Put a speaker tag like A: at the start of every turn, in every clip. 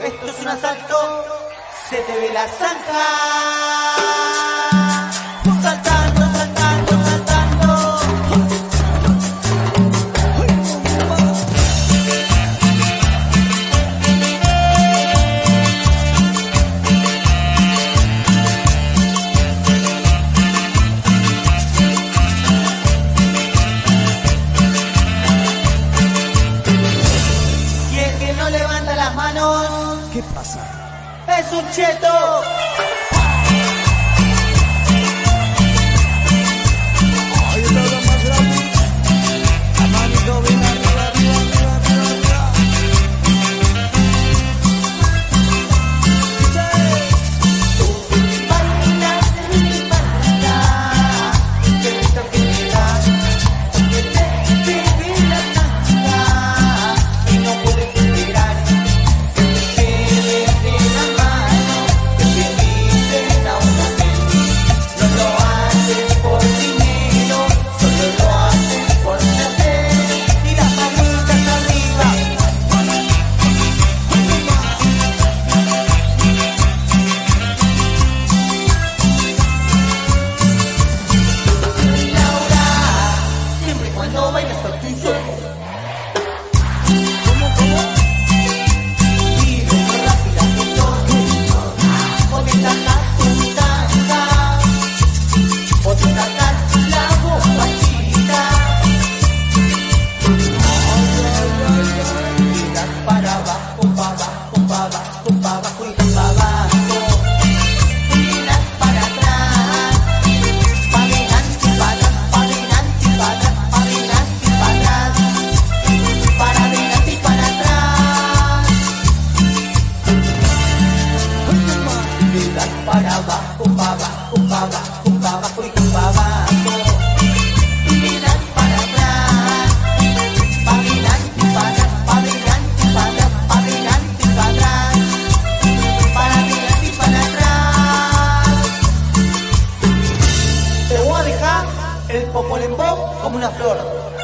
A: Esto es un asalto. Se te ve la zanja.
B: ¿Qué pasa?
A: ¡Es un cheto! cumbaba, cumbaba, fui para atrás, para atrás, para atrás, para atrás, para adelante para atrás. Te voy a dejar el como una flor.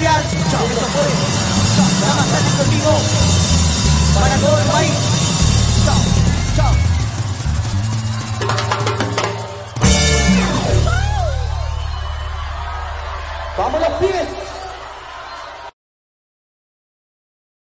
A: Chao. Fue. Para todo el país. Chao. Chao. Vamos los pies.